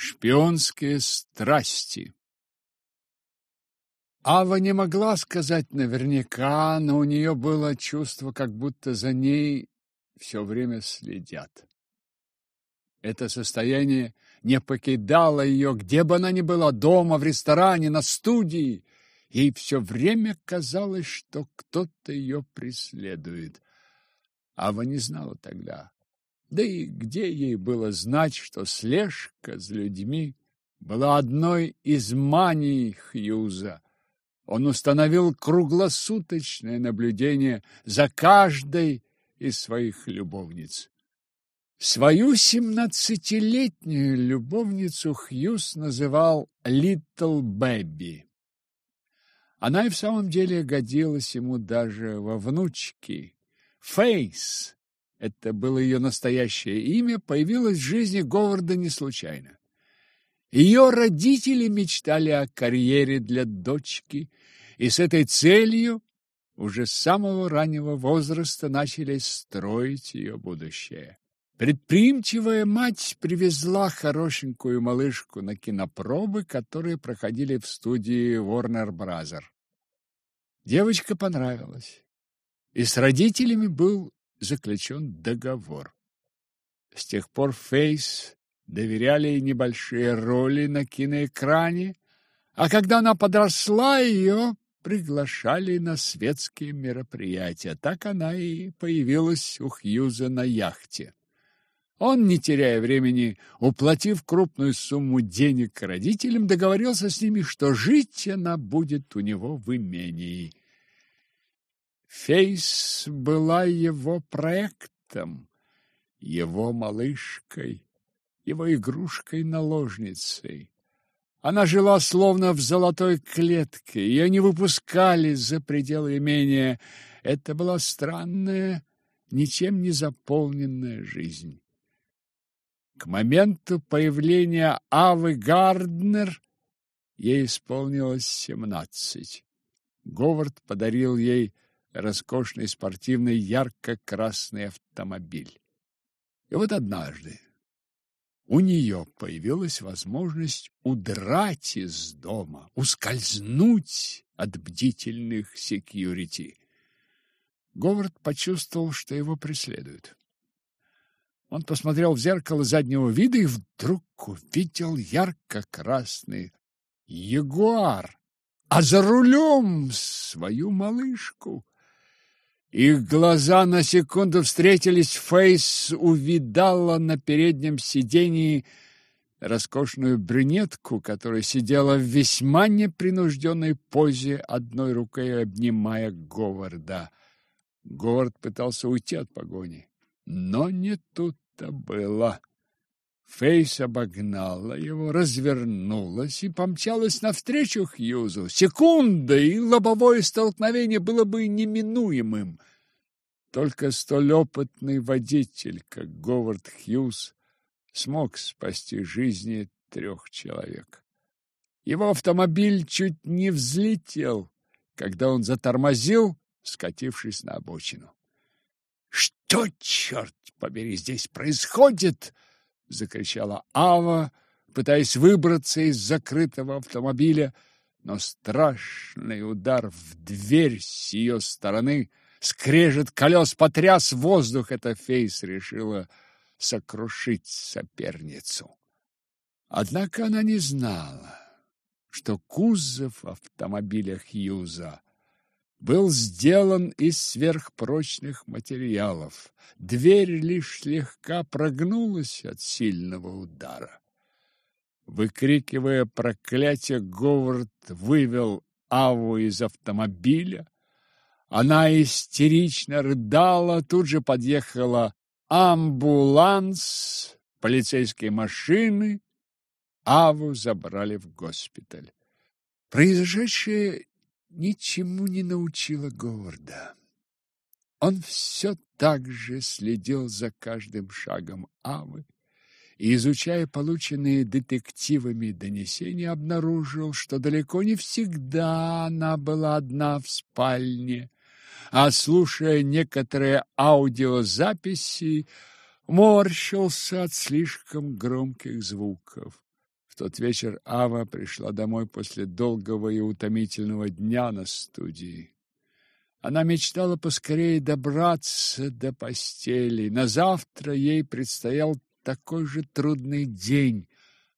Шпионские страсти Ава не могла сказать наверняка, но у нее было чувство, как будто за ней все время следят. Это состояние не покидало ее, где бы она ни была, дома, в ресторане, на студии. Ей все время казалось, что кто-то ее преследует. Ава не знала тогда. Да и где ей было знать, что слежка за людьми была одной из маний Хьюза. Он установил круглосуточное наблюдение за каждой из своих любовниц. Свою семнадцатилетнюю любовницу Хьюз называл «Литл Бэби». Она и в самом деле годилась ему даже во внучки. Фейс, это было ее настоящее имя, появилась в жизни Говарда не случайно. Ее родители мечтали о карьере для дочки, и с этой целью уже с самого раннего возраста начали строить ее будущее. Предприимчивая мать привезла хорошенькую малышку на кинопробы, которые проходили в студии Warner Bros. Девочка понравилась, и с родителями был заключен договор. С тех пор Фейс доверяли ей небольшие роли на киноэкране, а когда она подросла, ее приглашали на светские мероприятия. Так она и появилась у Хьюза на яхте. Он, не теряя времени, уплатив крупную сумму денег родителям, договорился с ними, что жить она будет у него в имении. Фейс была его проектом, его малышкой, его игрушкой-наложницей. Она жила словно в золотой клетке, ее не выпускали за пределы имения. Это была странная, ничем не заполненная жизнь. К моменту появления Авы Гарднер ей исполнилось семнадцать. Говард подарил ей роскошный спортивный ярко-красный автомобиль. И вот однажды у нее появилась возможность удрать из дома, ускользнуть от бдительных секьюрити. Говард почувствовал, что его преследуют. Он посмотрел в зеркало заднего вида и вдруг увидел ярко-красный ягуар, а за рулем свою малышку. Их глаза на секунду встретились, Фейс увидала на переднем сидении роскошную брюнетку, которая сидела в весьма непринужденной позе, одной рукой обнимая Говарда. Говард пытался уйти от погони. Но не тут-то было. Фейс обогнала его, развернулась и помчалась навстречу Хьюзу. Секунда, и лобовое столкновение было бы неминуемым. Только столь опытный водитель, как Говард Хьюз, смог спасти жизни трех человек. Его автомобиль чуть не взлетел, когда он затормозил, скатившись на обочину. Что, черт побери, здесь происходит? Закричала Ава, пытаясь выбраться из закрытого автомобиля, но страшный удар в дверь с ее стороны, скрежет колес потряс воздух, эта Фейс решила сокрушить соперницу. Однако она не знала, что кузов автомобиля Хьюза был сделан из сверхпрочных материалов. Дверь лишь слегка прогнулась от сильного удара. Выкрикивая проклятие, Говард вывел Аву из автомобиля. Она истерично рыдала, тут же подъехала амбуланс, полицейские машины. Аву забрали в госпиталь. Произошедшее ничему не научила Говарда. Он все так же следил за каждым шагом Авы и, изучая полученные детективами донесения, обнаружил, что далеко не всегда она была одна в спальне, а, слушая некоторые аудиозаписи, морщился от слишком громких звуков. Тот вечер Ава пришла домой после долгого и утомительного дня на студии. Она мечтала поскорее добраться до постели. На завтра ей предстоял такой же трудный день.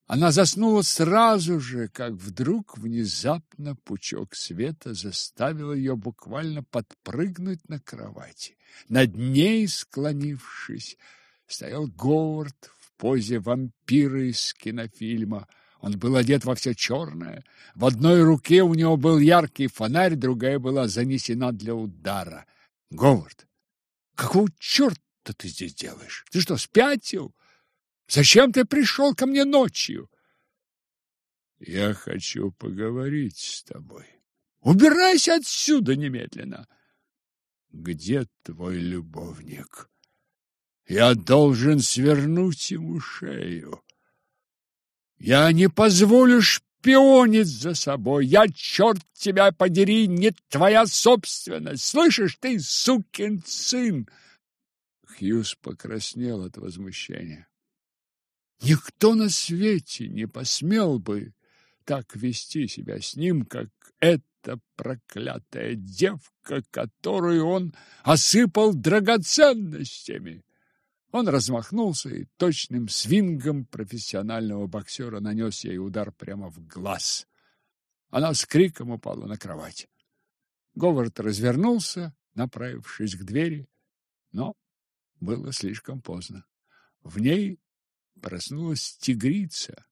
Она заснула сразу же, как вдруг внезапно пучок света заставил ее буквально подпрыгнуть на кровати. Над ней, склонившись, стоял Говард позе вампира из кинофильма. Он был одет во все черное. В одной руке у него был яркий фонарь, другая была занесена для удара. Говард, какого черта ты здесь делаешь? Ты что, спятил? Зачем ты пришел ко мне ночью? Я хочу поговорить с тобой. Убирайся отсюда немедленно. Где твой любовник? Я должен свернуть ему шею. Я не позволю шпионить за собой. Я, черт тебя подери, не твоя собственность. Слышишь ты, сукин сын? Хьюз покраснел от возмущения. Никто на свете не посмел бы так вести себя с ним, как эта проклятая девка, которую он осыпал драгоценностями. Он размахнулся и точным свингом профессионального боксера нанес ей удар прямо в глаз. Она с криком упала на кровать. Говард развернулся, направившись к двери, но было слишком поздно. В ней проснулась тигрица.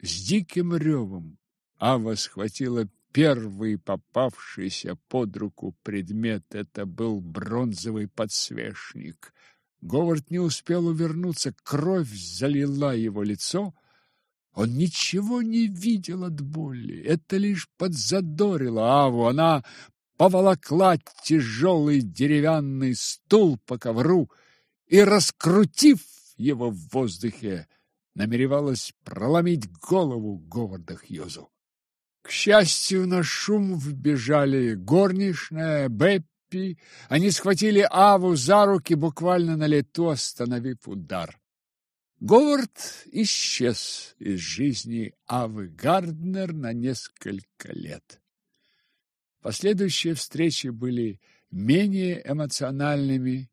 С диким ревом Ава схватила первый попавшийся под руку предмет. Это был бронзовый подсвечник. Говард не успел увернуться, кровь залила его лицо. Он ничего не видел от боли. Это лишь подзадорило Аву. Она поволокла тяжелый деревянный стул по ковру и, раскрутив его в воздухе, намеревалась проломить голову Говарда Хьюзу. К счастью, на шум вбежали горничная, Беппи. Они схватили Аву за руки, буквально на лету остановив удар. Говард исчез из жизни Авы Гарднер на несколько лет. Последующие встречи были менее эмоциональными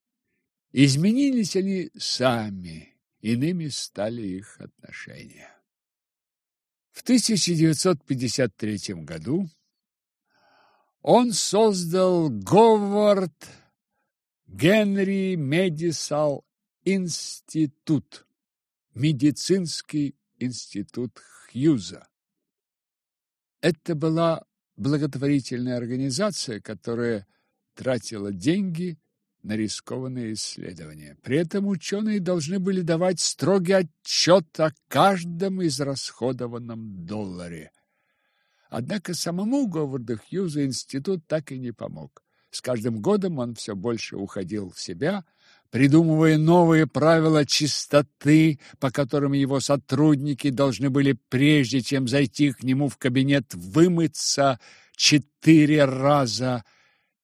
Изменились они сами, иными стали их отношения. В 1953 году он создал Говард Генри Медисал Институт, медицинский институт Хьюза. Это была благотворительная организация, которая тратила деньги на рискованные исследования. При этом ученые должны были давать строгий отчет о каждом израсходованном долларе. Однако самому Говарду Хьюзу институт так и не помог. С каждым годом он все больше уходил в себя, придумывая новые правила чистоты, по которым его сотрудники должны были, прежде чем зайти к нему в кабинет, вымыться четыре раза,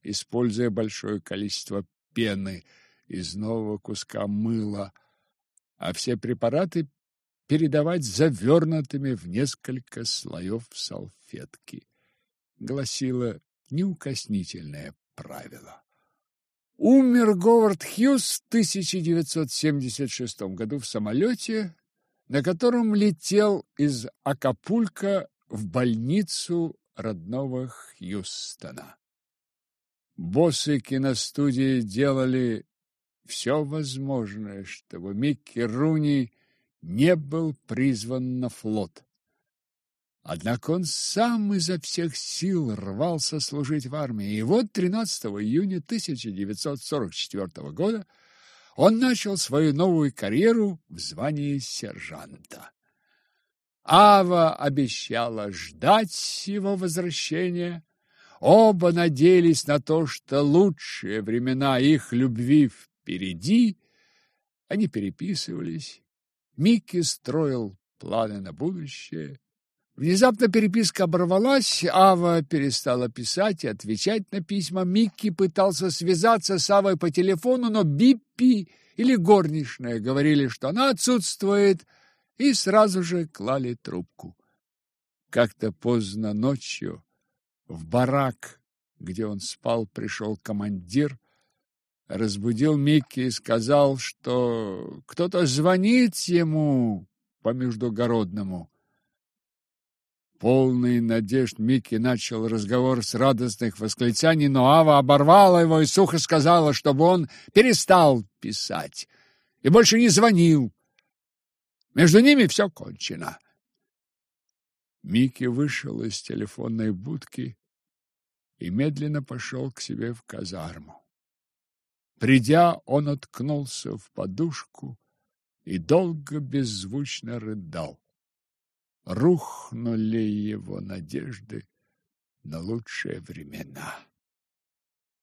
используя большое количество пены из нового куска мыла, а все препараты передавать завернутыми в несколько слоев салфетки, гласило неукоснительное правило. Умер Говард Хьюз в 1976 году в самолете, на котором летел из Акапулько в больницу родного Хьюстона. Боссы киностудии делали все возможное, чтобы Микки Руни не был призван на флот. Однако он сам изо всех сил рвался служить в армии, и вот 13 июня 1944 года он начал свою новую карьеру в звании сержанта. Ава обещала ждать его возвращения, Оба надеялись на то, что лучшие времена их любви впереди. Они переписывались. Микки строил планы на будущее. Внезапно переписка оборвалась, Ава перестала писать и отвечать на письма. Микки пытался связаться с Авой по телефону, но Биппи или горничная говорили, что она отсутствует, и сразу же клали трубку. Как-то поздно ночью в барак, где он спал, пришел командир, разбудил Микки и сказал, что кто-то звонит ему по междугородному. Полный надежд Микки начал разговор с радостных восклицаний, но Ава оборвала его и сухо сказала, чтобы он перестал писать и больше не звонил. Между ними все кончено. Микки вышел из телефонной будки и медленно пошел к себе в казарму. Придя, он откнулся в подушку и долго беззвучно рыдал. Рухнули его надежды на лучшие времена.